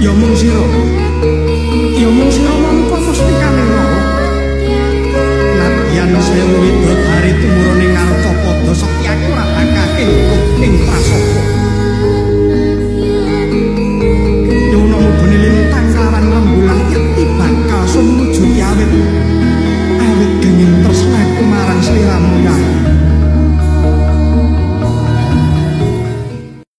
有梦想，有梦想。